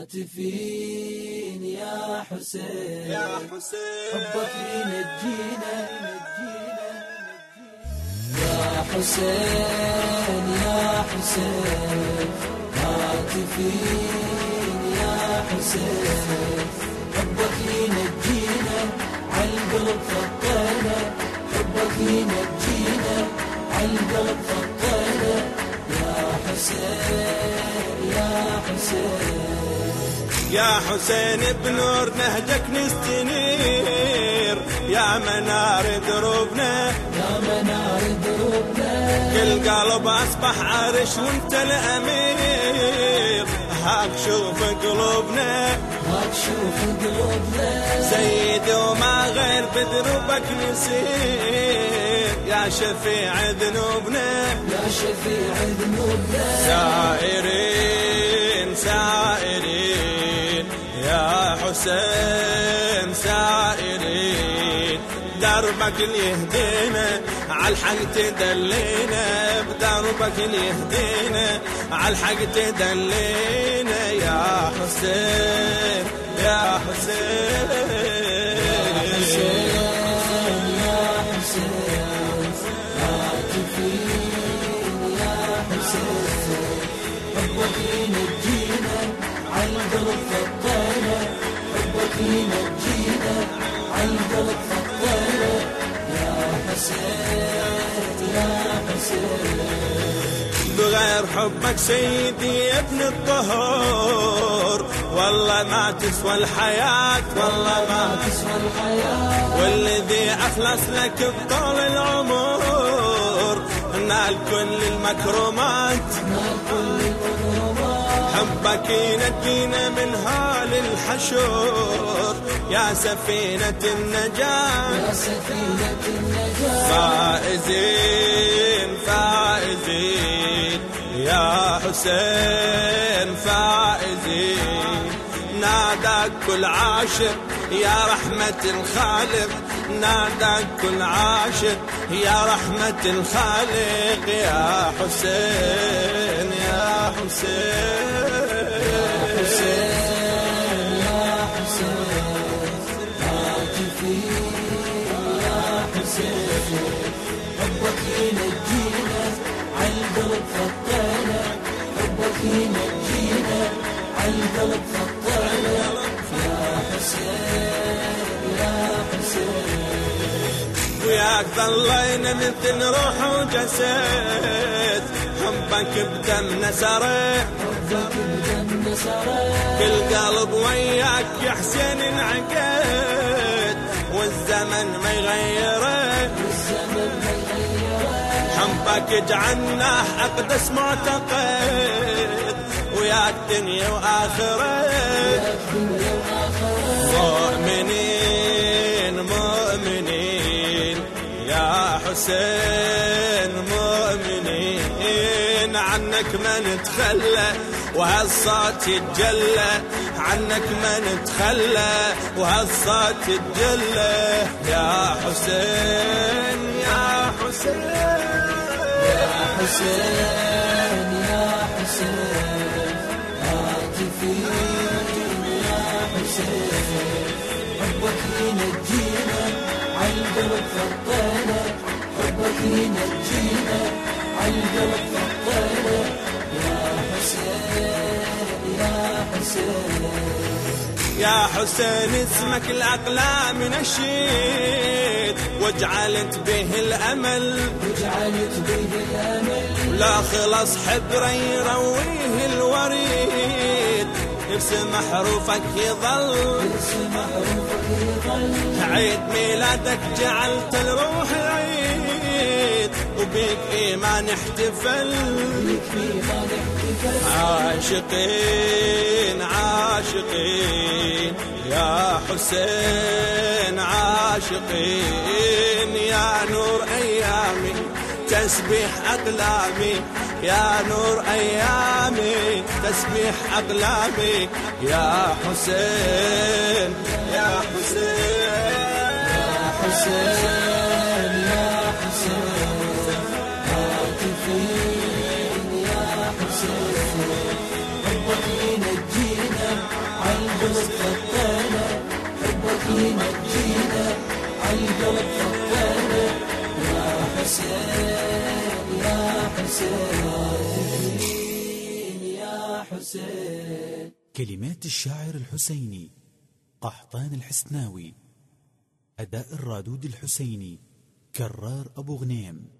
هاتفين يا حسين. يا حسين. حبك ينجينا. يا حسين يا حسين. هاتفين يا حسين. حبك ينجينا عالقلب خطينا حبك ينجينا. يا حسين بنور نهجك نستنير يا منار دروبنا يا منار دروبنا. كل قلب أصبح عرش وانت الأمير. هاك شوف قلوبنا هاك شوف قلوبنا. سيد وما غير بدروبك نسير. يا شفيع ذنوبنا يا شفيع ذنوبنا. سائرين سائرين. حسين سائرين. دربك اللي يهدينا عالحق تدلينا بدربك اللي يهدينا عالحق تدلينا. يا حسين يا حسين. يا خطينا يا حسين يا حسين بغير حبك سيدي يا ابن الطهور. والله ما تسوى الحياة والله ما تسوى الحياة. والذي أخلص لك بطول العمر. نال كل المكرمات نال كل المكرمات حبك ينجينا من هال الحشور. يا سفينة النجاة. يا سفينة النجاة. فائزين فائزين. يا حسين فائزين. ناداك كل عاشق يا رحمة الخالق. ناداك كل عاشق يا رحمة الخالق يا حسين يا حسين يا حسين يا حسين. حبك ينجينا عالقلب خطينا حبك ينجينا عالقلب خطينا ظلينا مثل روح وجسد. حبك بدم سرى كل قلب وياك يا حسين انعقد. والزمن ما يغيره. حبك يجعلنا أقدس معتقد. واخره الدنيا وآخرة. حسين مؤمنين. عنك ما نتخلى وهالصوت يتجلى. عنك ما نتخلى وهالصوت يتجلى. يا حسين يا حسين يا حسين يا حسين. هاتفين يا حسين. حبك ينجينا عالقلب خطينا حبك ينجينا عالقلب خطينا يا حسين يا حسين يا حسين اسمك الأقلام نشيد وجعلت به الأمل وجعلت به الأمل. لا خلص حبر يرويه الوريد ارسم حروفك يظل اسم حروفك يظل. عيد ميلادك جعلت الروح عيد. احتفل يكفي ما نحتفل. عاشقين عاشقين. يا حسين عاشقين. يا نور أيامي تسبيح أقلامي. يا نور أيامي تسبيح أقلامي. يا حسين يا حسين يا حسين. يا حسين يا حسين يا حسين كلمات الشاعر الحسيني قحطان الحسناوي أداء الرادود الحسيني كرار أبو غنيم.